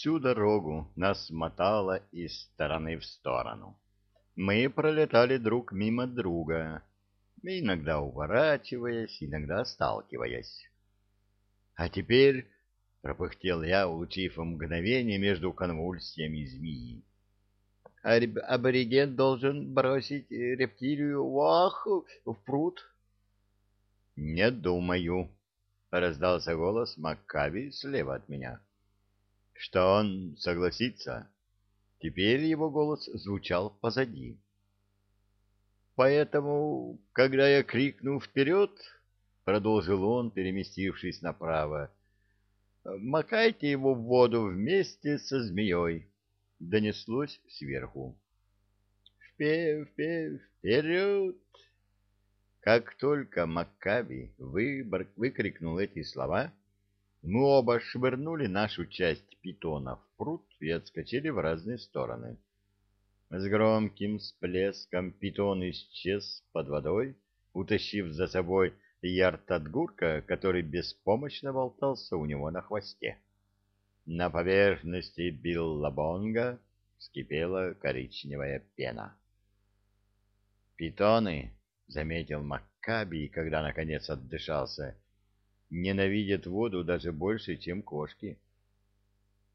Всю дорогу нас мотало из стороны в сторону. Мы пролетали друг мимо друга, иногда уворачиваясь, иногда сталкиваясь. А теперь, — пропыхтел я, улучив мгновение между конвульсиями змеи, — абориген должен бросить рептилию вах в пруд. — Не думаю, — раздался голос Маккаби слева от меня. — Что он согласится? Теперь его голос звучал позади. Поэтому, когда я крикну «Вперед!», — продолжил он, переместившись направо, — «макайте его в воду вместе со змеей», — донеслось сверху. «Вперед!» Как только Маккаби выкрикнул эти слова, мы оба швырнули нашу часть питона в пруд и отскочили в разные стороны. С громким всплеском питон исчез под водой, утащив за собой Яртадгурка, который беспомощно болтался у него на хвосте. На поверхности Биллабонга вскипела коричневая пена. «Питоны», — заметил Маккаби, когда наконец отдышался, — «ненавидят воду даже больше, чем кошки».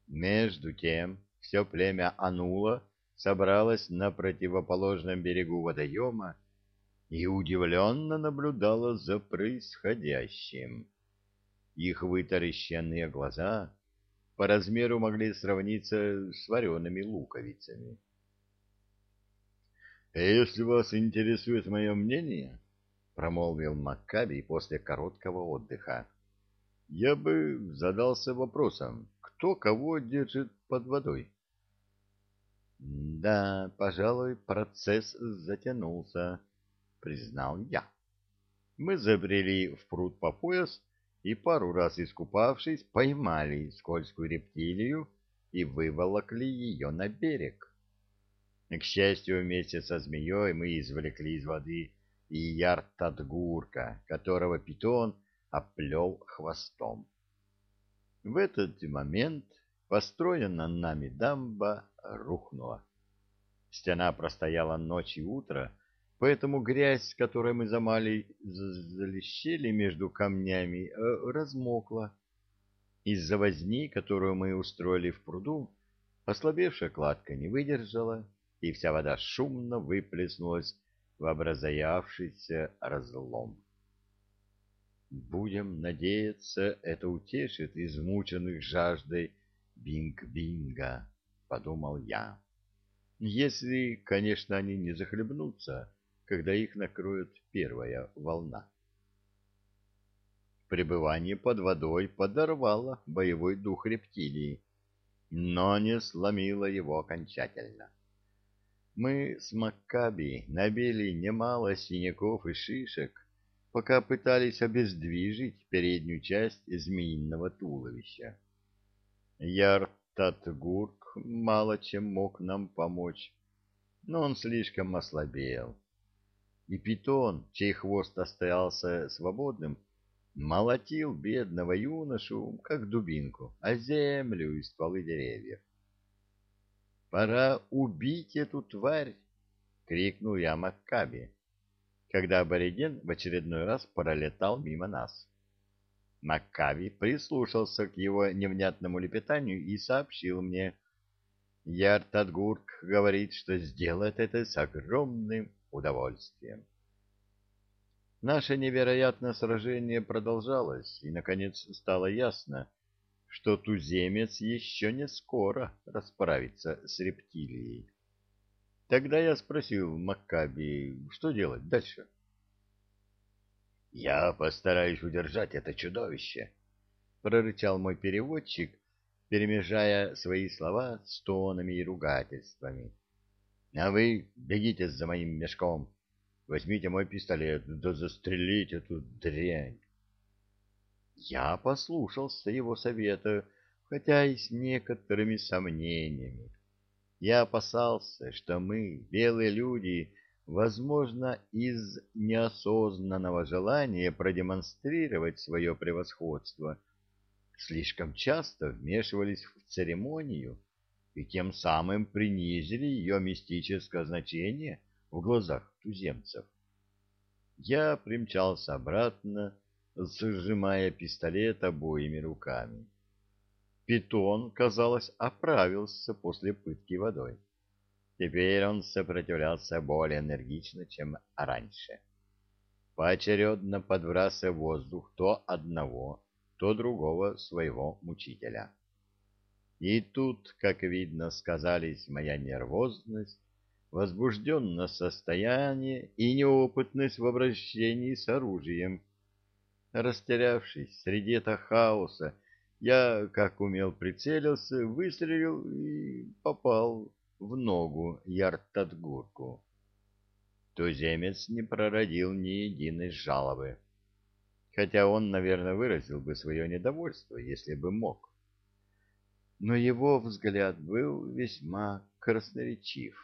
Между тем все племя Анула — собралась на противоположном берегу водоема и удивленно наблюдала за происходящим. Их вытаращенные глаза по размеру могли сравниться с вареными луковицами. «Если вас интересует мое мнение, — промолвил Маккаби после короткого отдыха, — я бы задался вопросом, кто кого держит под водой?» Да, пожалуй, процесс затянулся, признал я. Мы забрели в пруд по пояс и, пару раз искупавшись, поймали скользкую рептилию и выволокли ее на берег. К счастью, вместе со змеей мы извлекли из воды и яртадгурка, которого питон оплел хвостом. В этот момент построена нами дамба рухнула. Стена простояла ночь и утро, поэтому грязь, которой мы замали, залещели между камнями, э, размокла. Из-за возни, которую мы устроили в пруду, ослабевшая кладка не выдержала, и вся вода шумно выплеснулась в образоявшийся разлом. Будем надеяться, это утешит измученных жаждой Бинг-Бинга, — подумал я. Если, конечно, они не захлебнутся, когда их накроет первая волна. Пребывание под водой подорвало боевой дух рептилии, но не сломило его окончательно. Мы с Маккаби набили немало синяков и шишек, пока пытались обездвижить переднюю часть змеиного туловища. Яртатгурк мало чем мог нам помочь, но он слишком ослабел. И питон, чей хвост остался свободным, молотил бедного юношу, как дубинку, а землю и стволы деревьев. «Пора убить эту тварь!» — крикнул я Маккаби, когда абориген в очередной раз пролетал мимо нас. Маккави прислушался к его невнятному лепетанию и сообщил мне. Яртадгурк говорит, что сделает это с огромным удовольствием. Наше невероятное сражение продолжалось, и, наконец, стало ясно, что туземец еще не скоро расправится с рептилией. Тогда я спросил Маккаби, что делать дальше. — «Я постараюсь удержать это чудовище», — прорычал мой переводчик, перемежая свои слова с тонами и ругательствами. «А вы бегите за моим мешком, возьмите мой пистолет, да застрелите эту дрянь». Я послушался его совета, хотя и с некоторыми сомнениями. Я опасался, что мы, белые люди, — возможно, из неосознанного желания продемонстрировать свое превосходство, слишком часто вмешивались в церемонию и тем самым принизили ее мистическое значение в глазах туземцев. Я примчался обратно, сжимая пистолет обоими руками. Питон, казалось, оправился после пытки водой. Теперь он сопротивлялся более энергично, чем раньше. Поочередно подбрасывая воздух то одного, то другого своего мучителя. И тут, как видно, сказались моя нервозность, возбужденное состояние и неопытность в обращении с оружием. Растерявшись среди этого хаоса, я, как умел, прицелился, выстрелил и попал в ногу Яртатгурку. Туземец не прородил ни единой жалобы, хотя он, наверное, выразил бы свое недовольство, если бы мог. Но его взгляд был весьма красноречив.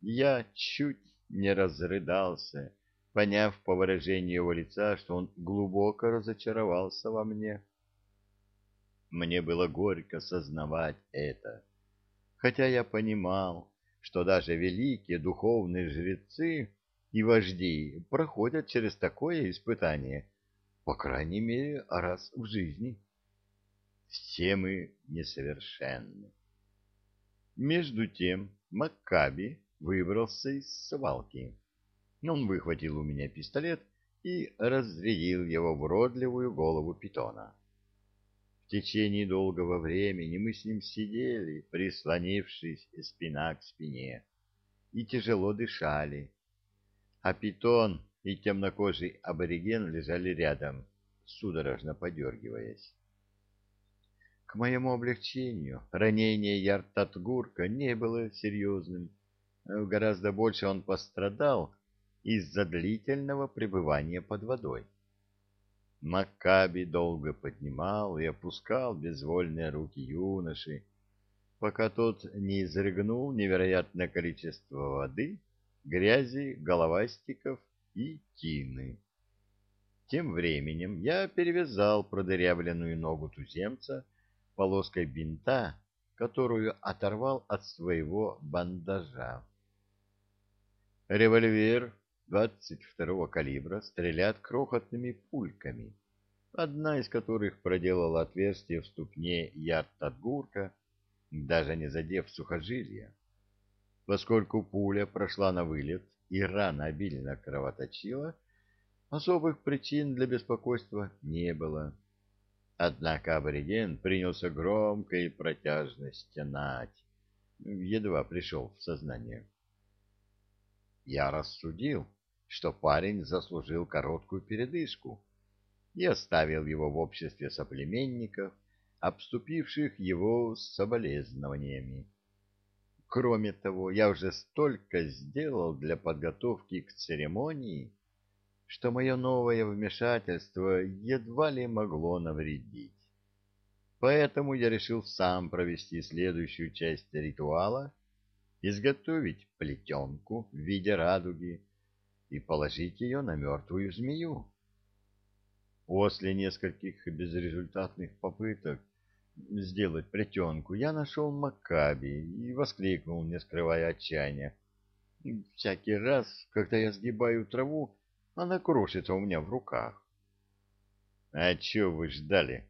Я чуть не разрыдался, поняв по выражению его лица, что он глубоко разочаровался во мне. Мне было горько сознавать это, хотя я понимал, что даже великие духовные жрецы и вожди проходят через такое испытание, по крайней мере, раз в жизни. Все мы несовершенны. Между тем Маккаби выбрался из свалки. Он выхватил у меня пистолет и разрядил его в родливую голову питона. В течение долгого времени мы с ним сидели, прислонившись спина к спине, и тяжело дышали. А питон и темнокожий абориген лежали рядом, судорожно подергиваясь. К моему облегчению, ранение Яртатгурка не было серьезным, Гораздо больше он пострадал из-за длительного пребывания под водой. Маккаби долго поднимал и опускал безвольные руки юноши, пока тот не изрыгнул невероятное количество воды, грязи, головастиков и тины. Тем временем я перевязал продырявленную ногу туземца полоской бинта, которую оторвал от своего бандажа. Револьвер 22-го калибра стреляет крохотными пульками, одна из которых проделала отверстие в ступне Яртатгурка, даже не задев сухожилия. Поскольку пуля прошла на вылет и рана обильно кровоточила, особых причин для беспокойства не было. Однако абориген принялся громко и протяжно стенать, едва пришел в сознание. Я рассудил, что парень заслужил короткую передышку, и оставил его в обществе соплеменников, обступивших его с соболезнованиями. Кроме того, я уже столько сделал для подготовки к церемонии, что мое новое вмешательство едва ли могло навредить. Поэтому я решил сам провести следующую часть ритуала изготовить плетенку в виде радуги и положить ее на мертвую змею. После нескольких безрезультатных попыток сделать плетенку я нашел Макаби и воскликнул, не скрывая отчаяния. Всякий раз, когда я сгибаю траву, она крошится у меня в руках. — А чего вы ждали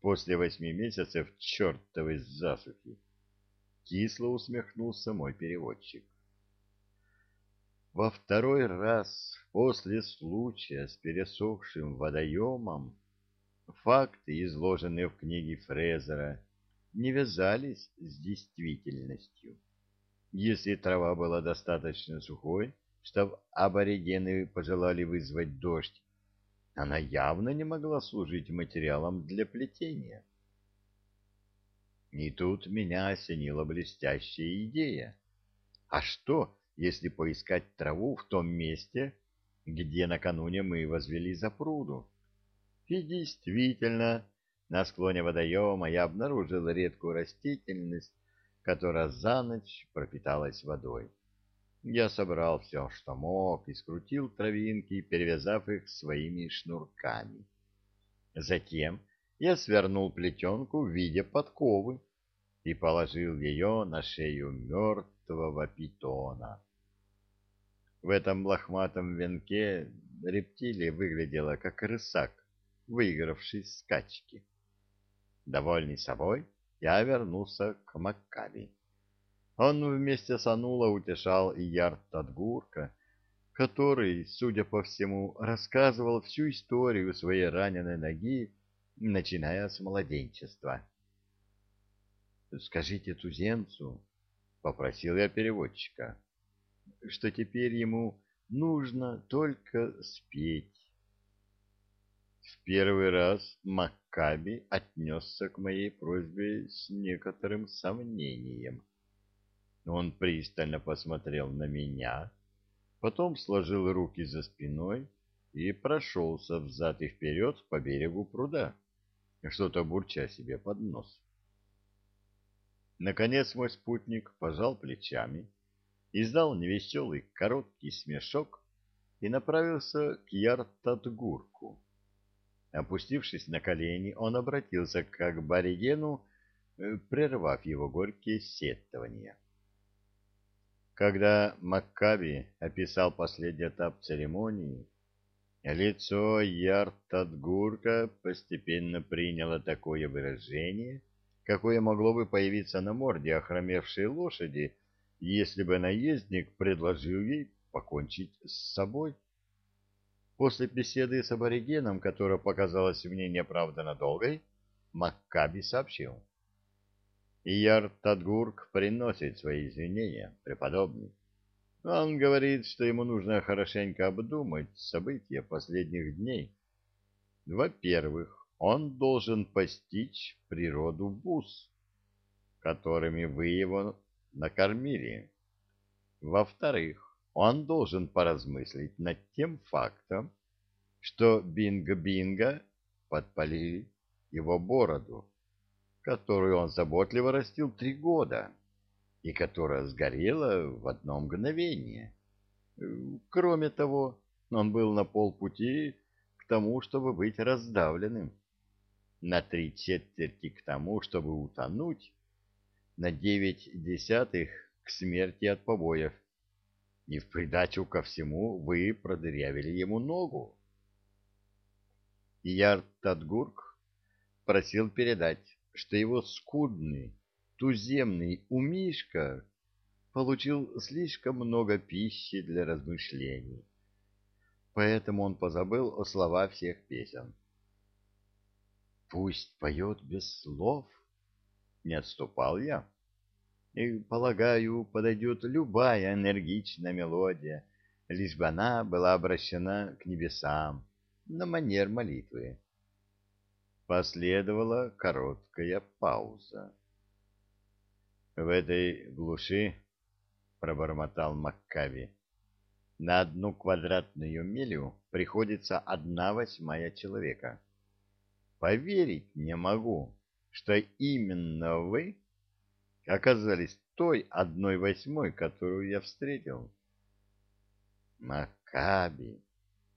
после восьми месяцев чертовой засухи? Кисло усмехнулся мой переводчик. Во второй раз после случая с пересохшим водоемом факты, изложенные в книге Фрезера, не вязались с действительностью. Если трава была достаточно сухой, чтобы аборигены пожелали вызвать дождь, она явно не могла служить материалом для плетения. И тут меня осенила блестящая идея. А что, если поискать траву в том месте, где накануне мы возвели запруду? И действительно, на склоне водоема я обнаружил редкую растительность, которая за ночь пропиталась водой. Я собрал все, что мог, и скрутил травинки, перевязав их своими шнурками. Затем я свернул плетенку в виде подковы и положил ее на шею мертвого питона. В этом лохматом венке рептилия выглядела как рысак, выигравший скачки. Довольный собой, я вернулся к Маккаби. Он вместе с Анула утешал и Ярд Тадгурка, который, судя по всему, рассказывал всю историю своей раненой ноги, начиная с младенчества. «Скажите туземцу», — попросил я переводчика, — «что теперь ему нужно только спеть». В первый раз Маккаби отнесся к моей просьбе с некоторым сомнением. Он пристально посмотрел на меня, потом сложил руки за спиной и прошелся взад и вперед по берегу пруда, что-то бурча себе под нос. Наконец мой спутник пожал плечами, издал невеселый короткий смешок и направился к Яртатгурку. Опустившись на колени, он обратился к аборигену, э, прервав его горькие сетования. Когда Маккаби описал последний этап церемонии, лицо Яртадгурка постепенно приняло такое выражение, какое могло бы появиться на морде охромевшей лошади, если бы наездник предложил ей покончить с собой. После беседы с аборигеном, которая показалась мне неоправданно долгой, Маккаби сообщил — Ияр Тадгурк приносит свои извинения, преподобный. Он говорит, что ему нужно хорошенько обдумать события последних дней. Во-первых, он должен постичь природу бус, которыми вы его накормили. Во-вторых, он должен поразмыслить над тем фактом, что Бинго-Бинго подпалили его бороду которую он заботливо растил три года и которая сгорела в одно мгновение. Кроме того, он был на полпути к тому, чтобы быть раздавленным, на три четверти к тому, чтобы утонуть, на девять десятых к смерти от побоев. И в придачу ко всему вы продырявили ему ногу. Яр Тадгурк просил передать, что его скудный, туземный умишка получил слишком много пищи для размышлений. Поэтому он позабыл о словах всех песен. «Пусть поет без слов», — не отступал я. И, полагаю, подойдет любая энергичная мелодия, лишь бы она была обращена к небесам на манер молитвы. Последовала короткая пауза. В этой глуши, пробормотал Маккави, на одну квадратную милю приходится одна восьмая человека. Поверить не могу, что именно вы оказались той одной восьмой, которую я встретил. Маккаби,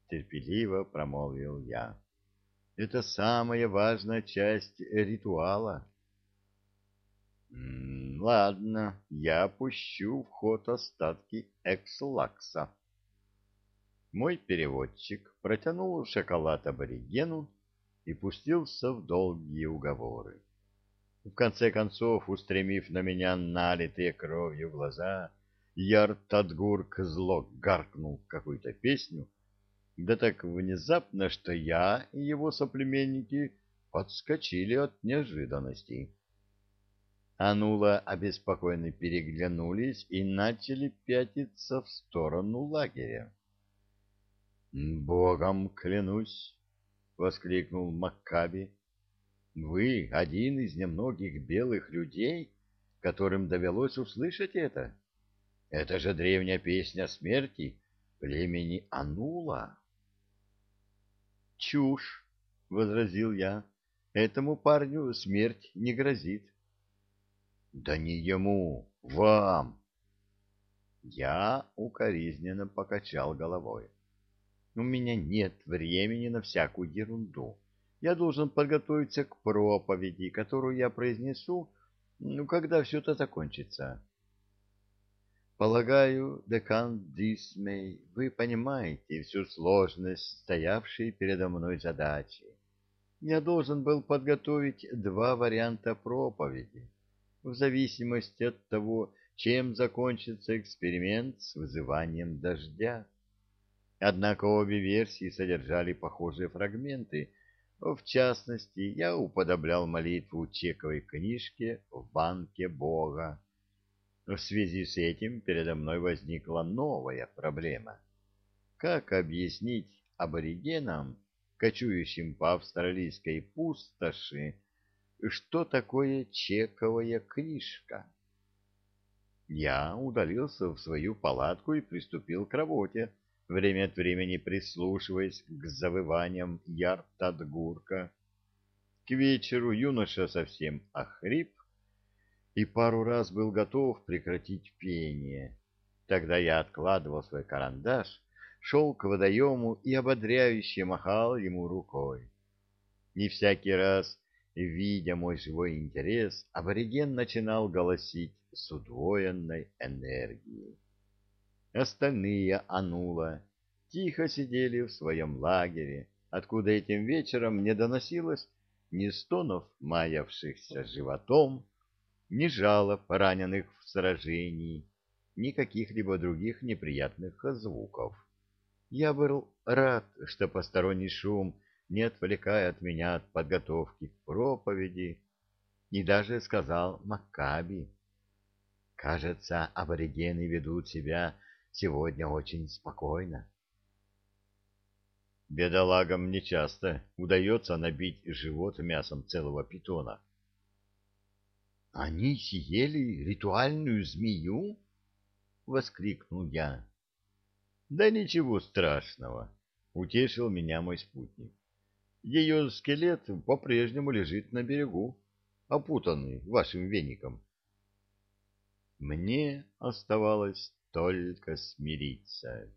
терпеливо промолвил я. Это самая важная часть ритуала. Ладно, я пущу в ход остатки экслакса. Мой переводчик протянул шоколад аборигену и пустился в долгие уговоры. В конце концов, устремив на меня налитые кровью глаза, Яртадгурк зло гаркнул какую-то песню, да так внезапно, что я и его соплеменники подскочили от неожиданности. Анула обеспокоенно переглянулись и начали пятиться в сторону лагеря. «Богом клянусь!» — воскликнул Маккаби. «Вы один из немногих белых людей, которым довелось услышать это. Это же древняя песня смерти племени Анула». Чушь, — возразил я. Этому парню смерть не грозит. Да не ему, вам. Я укоризненно покачал головой. У меня нет времени на всякую ерунду. Я должен подготовиться к проповеди, которую я произнесу, ну, когда все это закончится. Полагаю, декан Дисмей, вы понимаете всю сложность стоявшей передо мной задачи. Я должен был подготовить два варианта проповеди, в зависимости от того, чем закончится эксперимент с вызыванием дождя. Однако обе версии содержали похожие фрагменты. В частности, я уподоблял молитву чековой книжке в банке Бога. В связи с этим передо мной возникла новая проблема. Как объяснить аборигенам, кочующим по австралийской пустоши, что такое чековая книжка? Я удалился в свою палатку и приступил к работе время от времени прислушиваясь к завываниям яртадгурка. К вечеру юноша совсем охрип и пару раз был готов прекратить пение. Тогда я откладывал свой карандаш, шел к водоему и ободряюще махал ему рукой. И всякий раз, видя мой живой интерес, абориген начинал голосить с удвоенной энергией. Остальные Анула тихо сидели в своем лагере, откуда этим вечером не доносилось ни стонов маявшихся животом, ни жалоб раненых в сражении, ни каких-либо других неприятных звуков. Я был рад, что посторонний шум не отвлекает меня от подготовки к проповеди, и даже сказал Маккаби. Кажется, аборигены ведут себя сегодня очень спокойно. Бедолагам нечасто удается набить живот мясом целого питона. — Они съели ритуальную змею? — воскликнул я. — Да ничего страшного, — утешил меня мой спутник. Ее скелет по-прежнему лежит на берегу, опутанный вашим веником. Мне оставалось только смириться.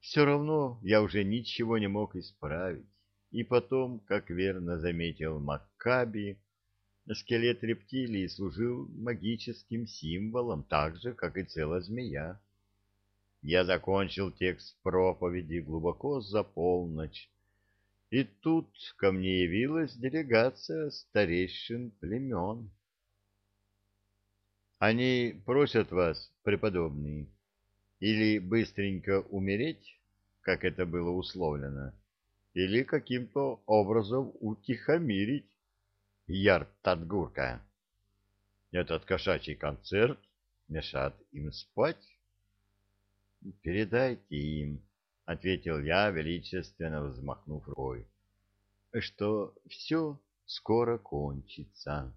Все равно я уже ничего не мог исправить. И потом, как верно заметил Маккаби, скелет рептилии служил магическим символом, так же, как и целая змея. Я закончил текст проповеди глубоко за полночь, и тут ко мне явилась делегация старейшин племен. Они просят вас, преподобный, или быстренько умереть, как это было условлено, или каким-то образом утихомирить Яртадгурка. Этот кошачий концерт мешает им спать. «Передайте им», — ответил я, величественно взмахнув рукой, — «что все скоро кончится».